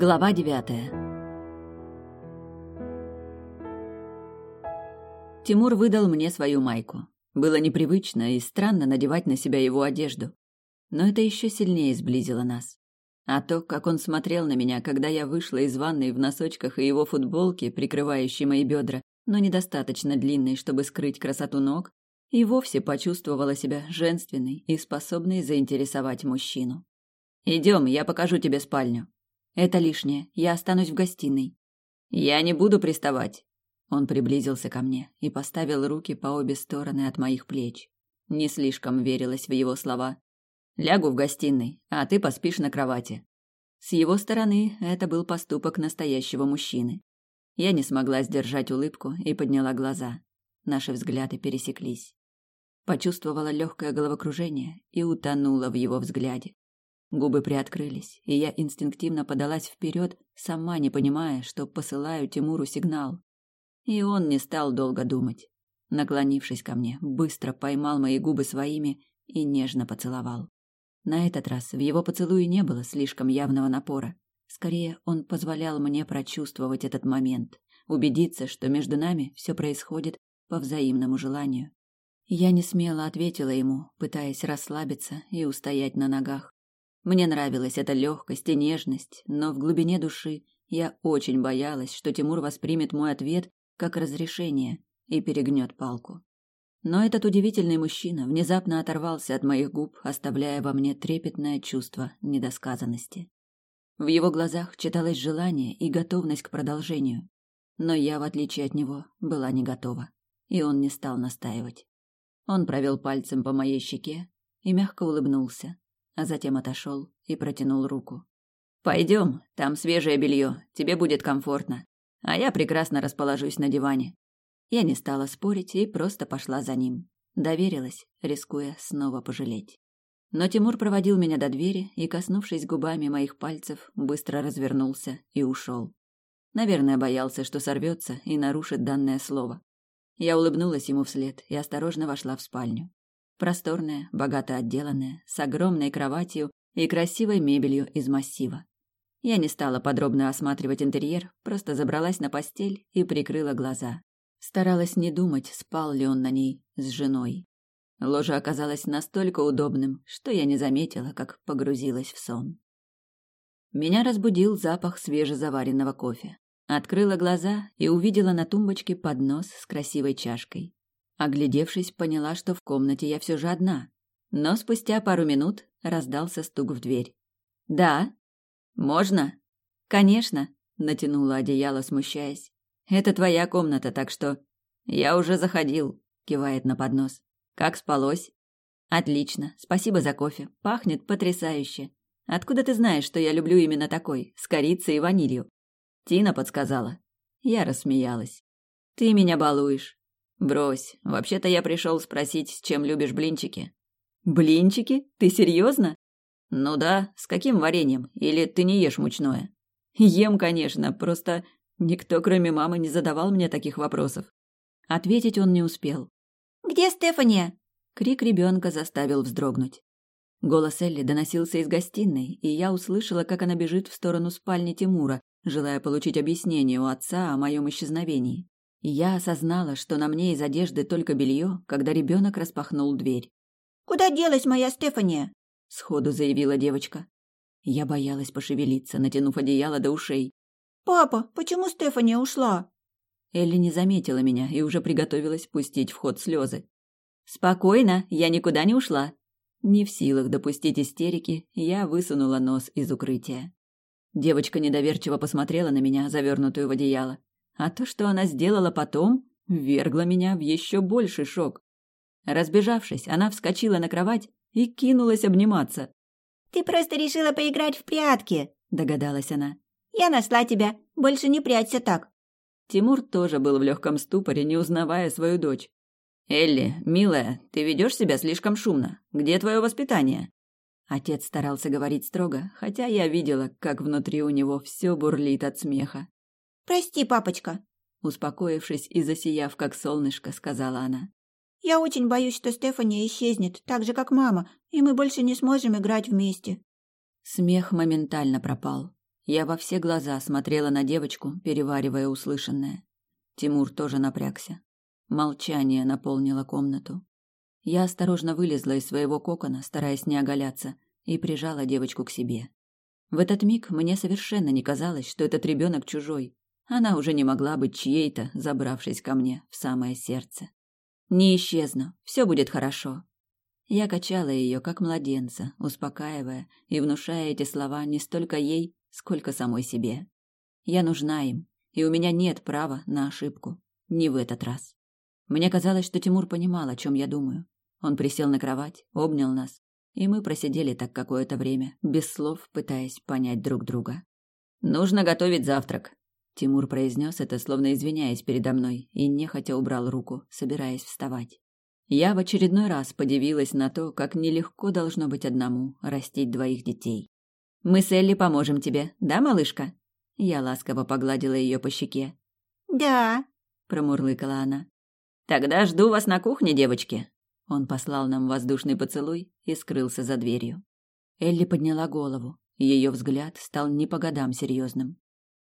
Глава девятая Тимур выдал мне свою майку. Было непривычно и странно надевать на себя его одежду. Но это еще сильнее сблизило нас. А то, как он смотрел на меня, когда я вышла из ванной в носочках и его футболке, прикрывающей мои бедра, но недостаточно длинной, чтобы скрыть красоту ног, и вовсе почувствовала себя женственной и способной заинтересовать мужчину. «Идем, я покажу тебе спальню». «Это лишнее, я останусь в гостиной». «Я не буду приставать». Он приблизился ко мне и поставил руки по обе стороны от моих плеч. Не слишком верилась в его слова. «Лягу в гостиной, а ты поспишь на кровати». С его стороны это был поступок настоящего мужчины. Я не смогла сдержать улыбку и подняла глаза. Наши взгляды пересеклись. Почувствовала легкое головокружение и утонула в его взгляде. Губы приоткрылись, и я инстинктивно подалась вперед, сама не понимая, что посылаю Тимуру сигнал. И он не стал долго думать. Наклонившись ко мне, быстро поймал мои губы своими и нежно поцеловал. На этот раз в его поцелуе не было слишком явного напора. Скорее, он позволял мне прочувствовать этот момент, убедиться, что между нами все происходит по взаимному желанию. Я не смело ответила ему, пытаясь расслабиться и устоять на ногах. Мне нравилась эта легкость и нежность, но в глубине души я очень боялась, что Тимур воспримет мой ответ как разрешение и перегнет палку. Но этот удивительный мужчина внезапно оторвался от моих губ, оставляя во мне трепетное чувство недосказанности. В его глазах читалось желание и готовность к продолжению. Но я, в отличие от него, была не готова, и он не стал настаивать. Он провел пальцем по моей щеке и мягко улыбнулся, а затем отошел и протянул руку. Пойдем, там свежее белье, тебе будет комфортно, а я прекрасно расположусь на диване. Я не стала спорить и просто пошла за ним. Доверилась, рискуя снова пожалеть. Но Тимур проводил меня до двери и, коснувшись губами моих пальцев, быстро развернулся и ушел. Наверное, боялся, что сорвется и нарушит данное слово. Я улыбнулась ему вслед и осторожно вошла в спальню. Просторная, богато отделанная, с огромной кроватью и красивой мебелью из массива. Я не стала подробно осматривать интерьер, просто забралась на постель и прикрыла глаза. Старалась не думать, спал ли он на ней с женой. Ложа оказалась настолько удобным, что я не заметила, как погрузилась в сон. Меня разбудил запах свежезаваренного кофе. Открыла глаза и увидела на тумбочке поднос с красивой чашкой. Оглядевшись, поняла, что в комнате я все же одна. Но спустя пару минут раздался стук в дверь. «Да?» «Можно?» «Конечно», — натянула одеяло, смущаясь. «Это твоя комната, так что...» «Я уже заходил», — кивает на поднос. «Как спалось?» «Отлично. Спасибо за кофе. Пахнет потрясающе. Откуда ты знаешь, что я люблю именно такой, с корицей и ванилью?» Тина подсказала. Я рассмеялась. «Ты меня балуешь. Брось, вообще-то я пришел спросить, с чем любишь блинчики. Блинчики? Ты серьезно? Ну да, с каким вареньем? Или ты не ешь мучное? Ем, конечно, просто никто, кроме мамы, не задавал мне таких вопросов. Ответить он не успел. Где Стефания? Крик ребенка заставил вздрогнуть. Голос Элли доносился из гостиной, и я услышала, как она бежит в сторону спальни Тимура, желая получить объяснение у отца о моем исчезновении. Я осознала, что на мне из одежды только белье, когда ребенок распахнул дверь. «Куда делась моя Стефания?» — сходу заявила девочка. Я боялась пошевелиться, натянув одеяло до ушей. «Папа, почему Стефания ушла?» Элли не заметила меня и уже приготовилась пустить в ход слезы. «Спокойно, я никуда не ушла». Не в силах допустить истерики, я высунула нос из укрытия. Девочка недоверчиво посмотрела на меня, завернутую в одеяло. А то, что она сделала потом, ввергло меня в еще больший шок. Разбежавшись, она вскочила на кровать и кинулась обниматься. «Ты просто решила поиграть в прятки», — догадалась она. «Я нашла тебя. Больше не прячься так». Тимур тоже был в легком ступоре, не узнавая свою дочь. «Элли, милая, ты ведешь себя слишком шумно. Где твое воспитание?» Отец старался говорить строго, хотя я видела, как внутри у него все бурлит от смеха. «Прости, папочка», — успокоившись и засияв, как солнышко, сказала она. «Я очень боюсь, что Стефания исчезнет, так же, как мама, и мы больше не сможем играть вместе». Смех моментально пропал. Я во все глаза смотрела на девочку, переваривая услышанное. Тимур тоже напрягся. Молчание наполнило комнату. Я осторожно вылезла из своего кокона, стараясь не оголяться, и прижала девочку к себе. В этот миг мне совершенно не казалось, что этот ребенок чужой. Она уже не могла быть чьей-то, забравшись ко мне в самое сердце. Не исчезну, все будет хорошо. Я качала ее, как младенца, успокаивая и внушая эти слова не столько ей, сколько самой себе. Я нужна им, и у меня нет права на ошибку. Не в этот раз. Мне казалось, что Тимур понимал, о чем я думаю. Он присел на кровать, обнял нас, и мы просидели так какое-то время, без слов, пытаясь понять друг друга. «Нужно готовить завтрак», — Тимур произнес это, словно извиняясь передо мной, и нехотя убрал руку, собираясь вставать. Я в очередной раз подивилась на то, как нелегко должно быть одному растить двоих детей. Мы с Элли поможем тебе, да, малышка?» Я ласково погладила ее по щеке. «Да», — промурлыкала она. «Тогда жду вас на кухне, девочки». Он послал нам воздушный поцелуй и скрылся за дверью. Элли подняла голову. Ее взгляд стал не по годам серьезным.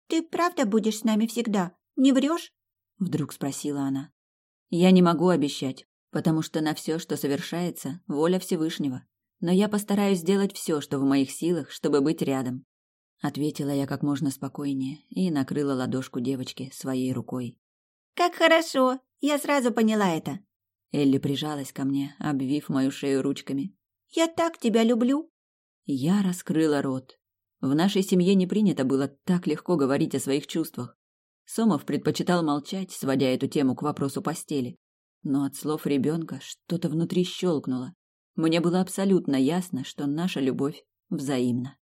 «Ты правда будешь с нами всегда? Не врешь?» Вдруг спросила она. «Я не могу обещать, потому что на все, что совершается, воля Всевышнего но я постараюсь сделать все, что в моих силах, чтобы быть рядом. Ответила я как можно спокойнее и накрыла ладошку девочки своей рукой. Как хорошо, я сразу поняла это. Элли прижалась ко мне, обвив мою шею ручками. Я так тебя люблю. Я раскрыла рот. В нашей семье не принято было так легко говорить о своих чувствах. Сомов предпочитал молчать, сводя эту тему к вопросу постели. Но от слов ребенка что-то внутри щелкнуло. Мне было абсолютно ясно, что наша любовь взаимна.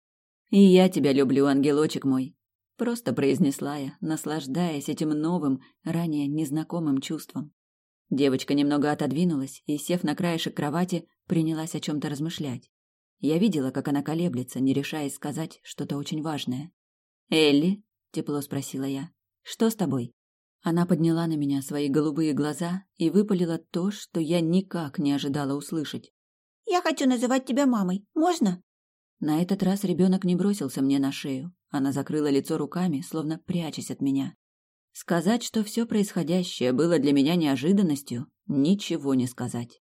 «И я тебя люблю, ангелочек мой», — просто произнесла я, наслаждаясь этим новым, ранее незнакомым чувством. Девочка немного отодвинулась и, сев на краешек кровати, принялась о чем-то размышлять. Я видела, как она колеблется, не решаясь сказать что-то очень важное. «Элли?» — тепло спросила я. «Что с тобой?» Она подняла на меня свои голубые глаза и выпалила то, что я никак не ожидала услышать. Я хочу называть тебя мамой. Можно?» На этот раз ребенок не бросился мне на шею. Она закрыла лицо руками, словно прячась от меня. Сказать, что все происходящее было для меня неожиданностью, ничего не сказать.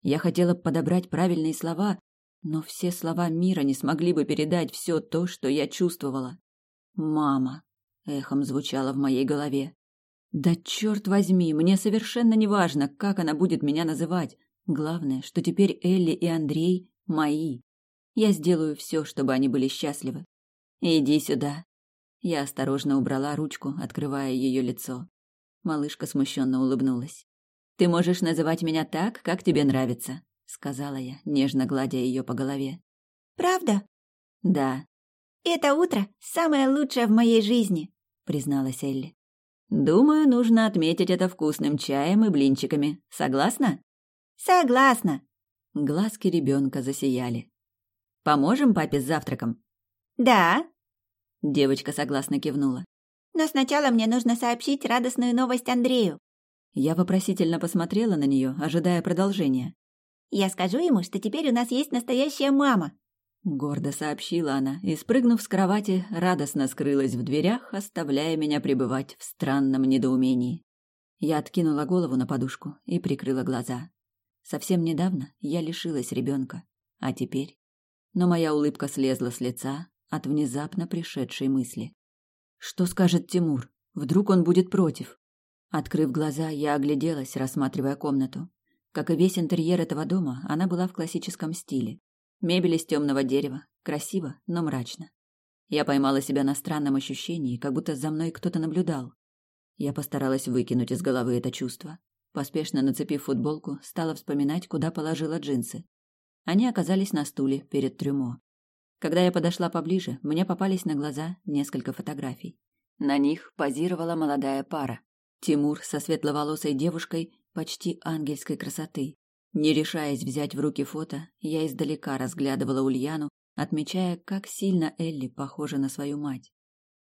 Я хотела подобрать правильные слова, но все слова мира не смогли бы передать все то, что я чувствовала. «Мама!» — эхом звучало в моей голове. «Да черт возьми, мне совершенно не важно, как она будет меня называть. Главное, что теперь Элли и Андрей мои. Я сделаю все, чтобы они были счастливы. Иди сюда. Я осторожно убрала ручку, открывая ее лицо. Малышка смущенно улыбнулась. Ты можешь называть меня так, как тебе нравится, сказала я, нежно гладя ее по голове. Правда? Да. Это утро самое лучшее в моей жизни, призналась Элли. Думаю, нужно отметить это вкусным чаем и блинчиками. Согласна? Согласна. Глазки ребенка засияли. Поможем папе с завтраком? Да. Девочка согласно кивнула. Но сначала мне нужно сообщить радостную новость Андрею. Я вопросительно посмотрела на нее, ожидая продолжения. Я скажу ему, что теперь у нас есть настоящая мама. Гордо сообщила она и, спрыгнув с кровати, радостно скрылась в дверях, оставляя меня пребывать в странном недоумении. Я откинула голову на подушку и прикрыла глаза. Совсем недавно я лишилась ребенка, а теперь... Но моя улыбка слезла с лица от внезапно пришедшей мысли. Что скажет Тимур? Вдруг он будет против? Открыв глаза, я огляделась, рассматривая комнату. Как и весь интерьер этого дома, она была в классическом стиле. Мебель из темного дерева, красиво, но мрачно. Я поймала себя на странном ощущении, как будто за мной кто-то наблюдал. Я постаралась выкинуть из головы это чувство. Поспешно нацепив футболку, стала вспоминать, куда положила джинсы. Они оказались на стуле перед трюмо. Когда я подошла поближе, мне попались на глаза несколько фотографий. На них позировала молодая пара. Тимур со светловолосой девушкой почти ангельской красоты. Не решаясь взять в руки фото, я издалека разглядывала Ульяну, отмечая, как сильно Элли похожа на свою мать.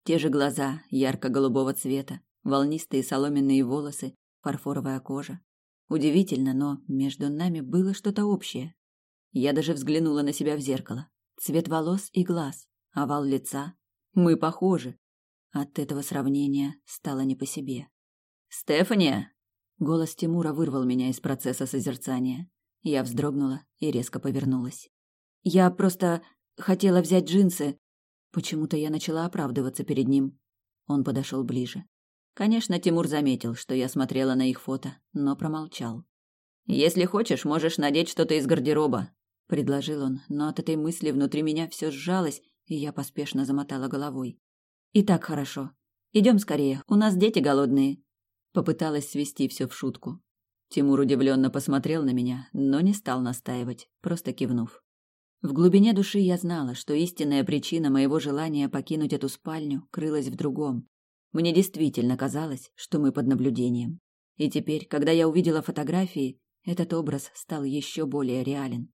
Те же глаза ярко-голубого цвета, волнистые соломенные волосы, фарфоровая кожа. Удивительно, но между нами было что-то общее. Я даже взглянула на себя в зеркало. Цвет волос и глаз, овал лица, Мы похожи. От этого сравнения стало не по себе. «Стефания!» Голос Тимура вырвал меня из процесса созерцания. Я вздрогнула и резко повернулась. «Я просто хотела взять джинсы». Почему-то я начала оправдываться перед ним. Он подошел ближе. Конечно, Тимур заметил, что я смотрела на их фото, но промолчал. «Если хочешь, можешь надеть что-то из гардероба», — предложил он, но от этой мысли внутри меня все сжалось, и я поспешно замотала головой. «И так хорошо. Идем скорее, у нас дети голодные». Попыталась свести все в шутку. Тимур удивленно посмотрел на меня, но не стал настаивать, просто кивнув. В глубине души я знала, что истинная причина моего желания покинуть эту спальню крылась в другом. Мне действительно казалось, что мы под наблюдением. И теперь, когда я увидела фотографии, этот образ стал еще более реален.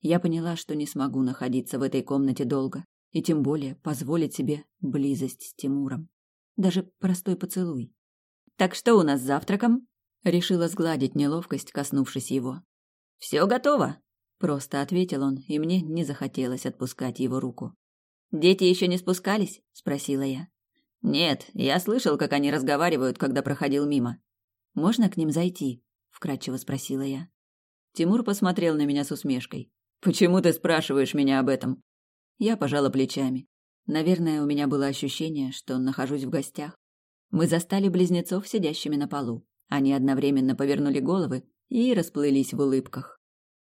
Я поняла, что не смогу находиться в этой комнате долго, и тем более позволить себе близость с Тимуром. Даже простой поцелуй. «Так что у нас с завтраком?» Решила сгладить неловкость, коснувшись его. «Все готово», — просто ответил он, и мне не захотелось отпускать его руку. «Дети еще не спускались?» — спросила я. «Нет, я слышал, как они разговаривают, когда проходил мимо. Можно к ним зайти?» — вкратчиво спросила я. Тимур посмотрел на меня с усмешкой. «Почему ты спрашиваешь меня об этом?» Я пожала плечами. Наверное, у меня было ощущение, что нахожусь в гостях. Мы застали близнецов сидящими на полу. Они одновременно повернули головы и расплылись в улыбках.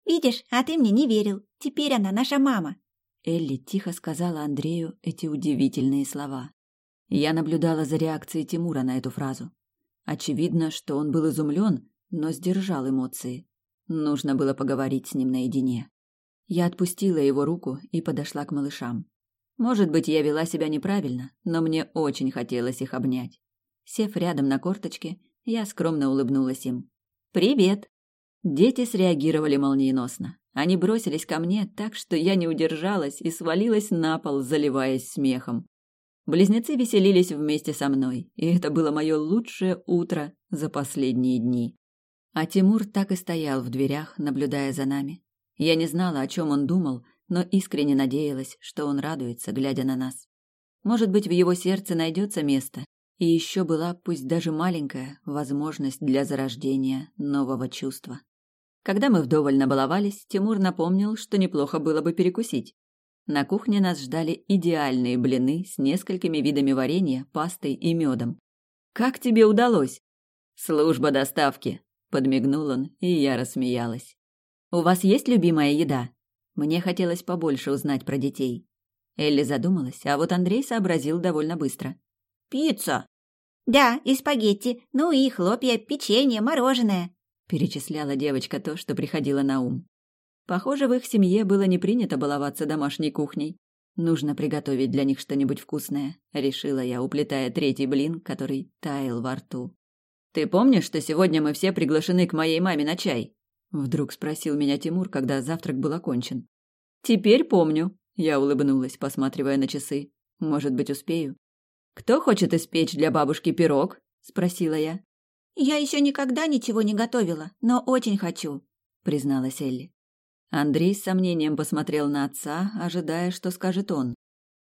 «Видишь, а ты мне не верил. Теперь она наша мама». Элли тихо сказала Андрею эти удивительные слова. Я наблюдала за реакцией Тимура на эту фразу. Очевидно, что он был изумлен, но сдержал эмоции. Нужно было поговорить с ним наедине. Я отпустила его руку и подошла к малышам. Может быть, я вела себя неправильно, но мне очень хотелось их обнять. Сев рядом на корточке, я скромно улыбнулась им. «Привет!» Дети среагировали молниеносно. Они бросились ко мне так, что я не удержалась и свалилась на пол, заливаясь смехом. Близнецы веселились вместе со мной, и это было мое лучшее утро за последние дни. А Тимур так и стоял в дверях, наблюдая за нами. Я не знала, о чем он думал, но искренне надеялась, что он радуется, глядя на нас. Может быть, в его сердце найдется место, и еще была, пусть даже маленькая, возможность для зарождения нового чувства. Когда мы вдоволь набаловались, Тимур напомнил, что неплохо было бы перекусить. На кухне нас ждали идеальные блины с несколькими видами варенья, пастой и медом. «Как тебе удалось?» «Служба доставки», — подмигнул он, и я рассмеялась. «У вас есть любимая еда?» Мне хотелось побольше узнать про детей. Элли задумалась, а вот Андрей сообразил довольно быстро. «Пицца!» «Да, и спагетти, ну и хлопья, печенье, мороженое», перечисляла девочка то, что приходило на ум. Похоже, в их семье было не принято баловаться домашней кухней. Нужно приготовить для них что-нибудь вкусное, решила я, уплетая третий блин, который таял во рту. Ты помнишь, что сегодня мы все приглашены к моей маме на чай? Вдруг спросил меня Тимур, когда завтрак был окончен. Теперь помню, я улыбнулась, посматривая на часы. Может быть, успею. Кто хочет испечь для бабушки пирог? спросила я. Я еще никогда ничего не готовила, но очень хочу, призналась Элли. Андрей с сомнением посмотрел на отца, ожидая, что скажет он.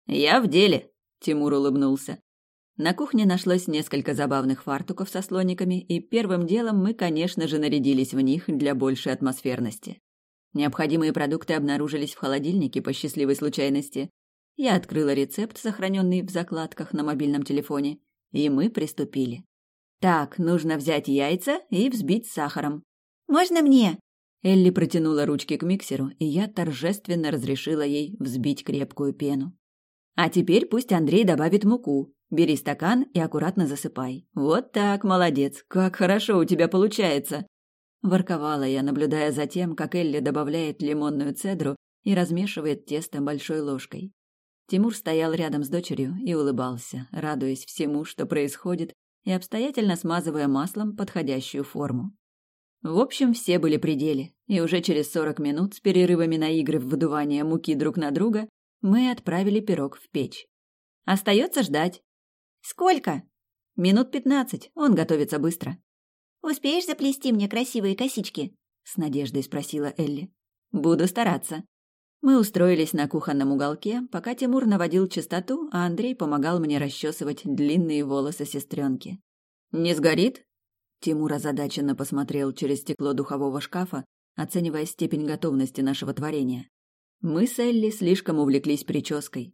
«Я в деле», — Тимур улыбнулся. На кухне нашлось несколько забавных фартуков со слониками, и первым делом мы, конечно же, нарядились в них для большей атмосферности. Необходимые продукты обнаружились в холодильнике по счастливой случайности. Я открыла рецепт, сохраненный в закладках на мобильном телефоне, и мы приступили. Так, нужно взять яйца и взбить с сахаром. «Можно мне?» Элли протянула ручки к миксеру, и я торжественно разрешила ей взбить крепкую пену. А теперь пусть Андрей добавит муку. Бери стакан и аккуратно засыпай. Вот так, молодец. Как хорошо у тебя получается. Ворковала я, наблюдая за тем, как Элли добавляет лимонную цедру и размешивает тесто большой ложкой. Тимур стоял рядом с дочерью и улыбался, радуясь всему, что происходит, и обстоятельно смазывая маслом подходящую форму. В общем, все были при деле, и уже через сорок минут с перерывами на игры в выдувание муки друг на друга мы отправили пирог в печь. Остается ждать. Сколько? Минут пятнадцать, он готовится быстро. Успеешь заплести мне красивые косички? С надеждой спросила Элли. Буду стараться. Мы устроились на кухонном уголке, пока Тимур наводил чистоту, а Андрей помогал мне расчесывать длинные волосы сестренки. «Не сгорит?» Тимур озадаченно посмотрел через стекло духового шкафа, оценивая степень готовности нашего творения. Мы с Элли слишком увлеклись прической.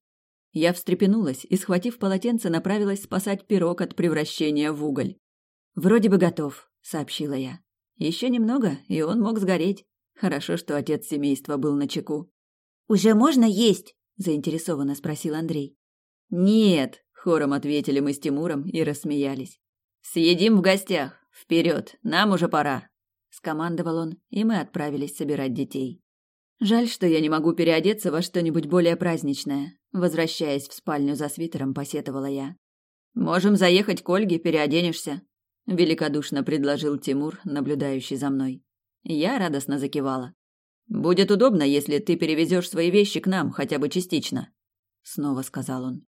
Я встрепенулась и, схватив полотенце, направилась спасать пирог от превращения в уголь. «Вроде бы готов», — сообщила я. Еще немного, и он мог сгореть. Хорошо, что отец семейства был на чеку. «Уже можно есть?» – заинтересованно спросил Андрей. «Нет», – хором ответили мы с Тимуром и рассмеялись. «Съедим в гостях. Вперед, нам уже пора», – скомандовал он, и мы отправились собирать детей. Жаль, что я не могу переодеться во что-нибудь более праздничное. Возвращаясь в спальню за свитером, посетовала я. «Можем заехать к Ольге, переоденешься», – великодушно предложил Тимур, наблюдающий за мной. Я радостно закивала. Будет удобно, если ты перевезешь свои вещи к нам, хотя бы частично, снова сказал он.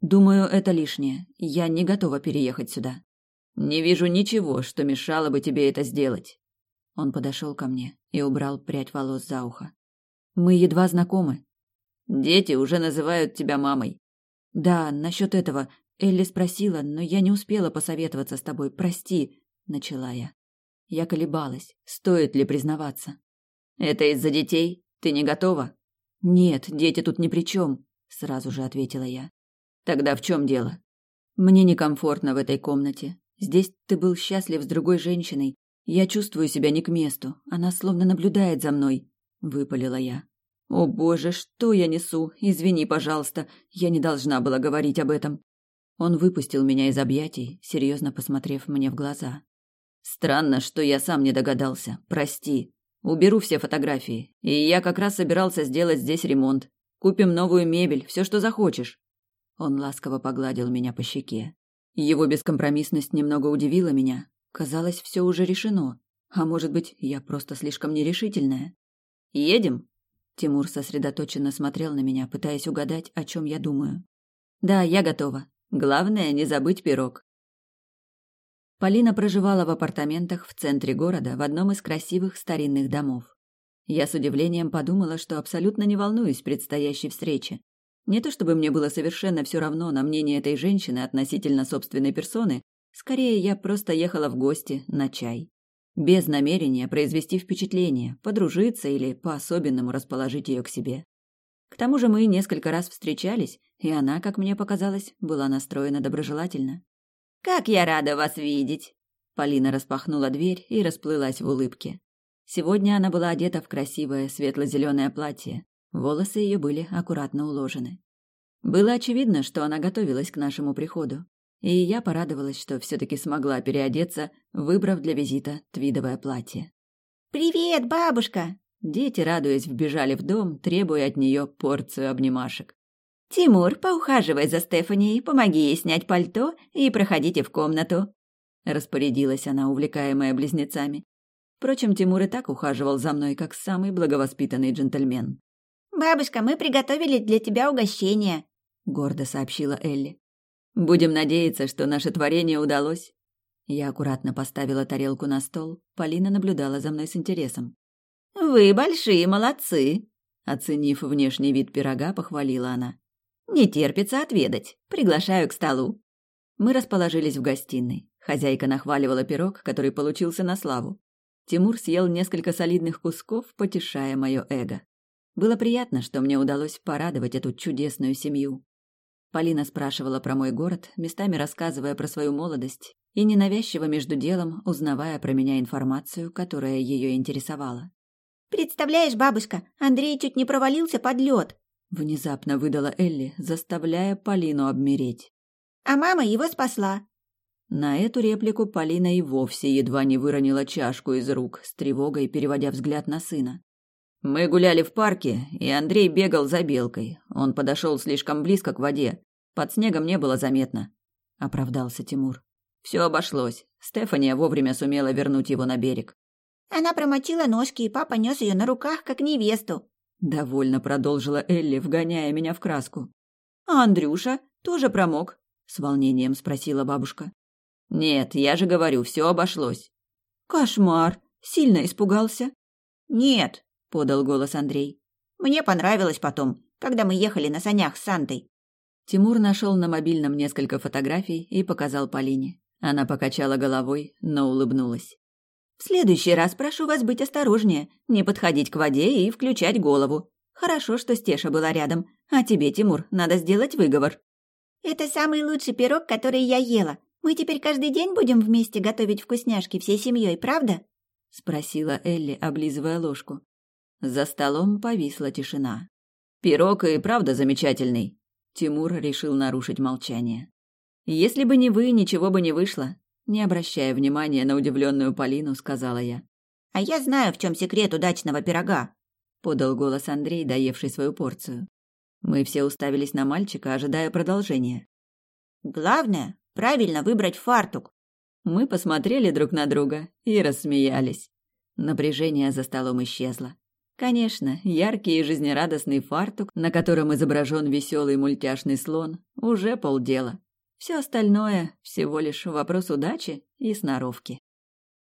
Думаю, это лишнее. Я не готова переехать сюда. Не вижу ничего, что мешало бы тебе это сделать. Он подошел ко мне и убрал прядь волос за ухо. Мы едва знакомы. Дети уже называют тебя мамой. Да, насчет этого Элли спросила, но я не успела посоветоваться с тобой. Прости, начала я. Я колебалась, стоит ли признаваться. Это из-за детей? Ты не готова? Нет, дети тут ни при чем, сразу же ответила я. Тогда в чем дело? Мне некомфортно в этой комнате. Здесь ты был счастлив с другой женщиной. Я чувствую себя не к месту. Она словно наблюдает за мной, выпалила я. О боже, что я несу? Извини, пожалуйста, я не должна была говорить об этом. Он выпустил меня из объятий, серьезно посмотрев мне в глаза. Странно, что я сам не догадался. Прости. Уберу все фотографии. И я как раз собирался сделать здесь ремонт. Купим новую мебель, все, что захочешь. Он ласково погладил меня по щеке. Его бескомпромиссность немного удивила меня. Казалось, все уже решено. А может быть, я просто слишком нерешительная. Едем? Тимур сосредоточенно смотрел на меня, пытаясь угадать, о чем я думаю. Да, я готова. Главное не забыть пирог. Полина проживала в апартаментах в центре города в одном из красивых старинных домов. Я с удивлением подумала, что абсолютно не волнуюсь предстоящей встрече. Не то чтобы мне было совершенно все равно на мнение этой женщины относительно собственной персоны, скорее я просто ехала в гости на чай. Без намерения произвести впечатление, подружиться или по-особенному расположить ее к себе. К тому же мы несколько раз встречались, и она, как мне показалось, была настроена доброжелательно. «Как я рада вас видеть!» Полина распахнула дверь и расплылась в улыбке. Сегодня она была одета в красивое светло-зеленое платье. Волосы ее были аккуратно уложены. Было очевидно, что она готовилась к нашему приходу. И я порадовалась, что все-таки смогла переодеться, выбрав для визита твидовое платье. «Привет, бабушка!» Дети, радуясь, вбежали в дом, требуя от нее порцию обнимашек. «Тимур, поухаживай за Стефанией, помоги ей снять пальто и проходите в комнату», — распорядилась она, увлекаемая близнецами. Впрочем, Тимур и так ухаживал за мной, как самый благовоспитанный джентльмен. «Бабушка, мы приготовили для тебя угощение», — гордо сообщила Элли. «Будем надеяться, что наше творение удалось». Я аккуратно поставила тарелку на стол, Полина наблюдала за мной с интересом. «Вы большие молодцы», — оценив внешний вид пирога, похвалила она. Не терпится отведать. Приглашаю к столу. Мы расположились в гостиной. Хозяйка нахваливала пирог, который получился на славу. Тимур съел несколько солидных кусков, потешая мое эго. Было приятно, что мне удалось порадовать эту чудесную семью. Полина спрашивала про мой город, местами рассказывая про свою молодость и ненавязчиво между делом узнавая про меня информацию, которая ее интересовала. «Представляешь, бабушка, Андрей чуть не провалился под лед. Внезапно выдала Элли, заставляя Полину обмереть. А мама его спасла. На эту реплику Полина и вовсе едва не выронила чашку из рук, с тревогой переводя взгляд на сына. Мы гуляли в парке, и Андрей бегал за белкой. Он подошел слишком близко к воде. Под снегом не было заметно, оправдался Тимур. Все обошлось. Стефания вовремя сумела вернуть его на берег. Она промочила ножки, и папа нес ее на руках, как невесту. Довольно продолжила Элли, вгоняя меня в краску. А Андрюша тоже промок? С волнением спросила бабушка. Нет, я же говорю, все обошлось. Кошмар! Сильно испугался? Нет, подал голос Андрей. Мне понравилось потом, когда мы ехали на санях с Сантой. Тимур нашел на мобильном несколько фотографий и показал Полине. Она покачала головой, но улыбнулась. В следующий раз прошу вас быть осторожнее, не подходить к воде и включать голову. Хорошо, что Стеша была рядом, а тебе, Тимур, надо сделать выговор. Это самый лучший пирог, который я ела. Мы теперь каждый день будем вместе готовить вкусняшки всей семьей, правда? спросила Элли, облизывая ложку. За столом повисла тишина. Пирог и правда замечательный. Тимур решил нарушить молчание. Если бы не вы, ничего бы не вышло. Не обращая внимания на удивленную Полину, сказала я. «А я знаю, в чем секрет удачного пирога», — подал голос Андрей, доевший свою порцию. Мы все уставились на мальчика, ожидая продолжения. «Главное — правильно выбрать фартук». Мы посмотрели друг на друга и рассмеялись. Напряжение за столом исчезло. Конечно, яркий и жизнерадостный фартук, на котором изображен веселый мультяшный слон, уже полдела. Все остальное – всего лишь вопрос удачи и сноровки.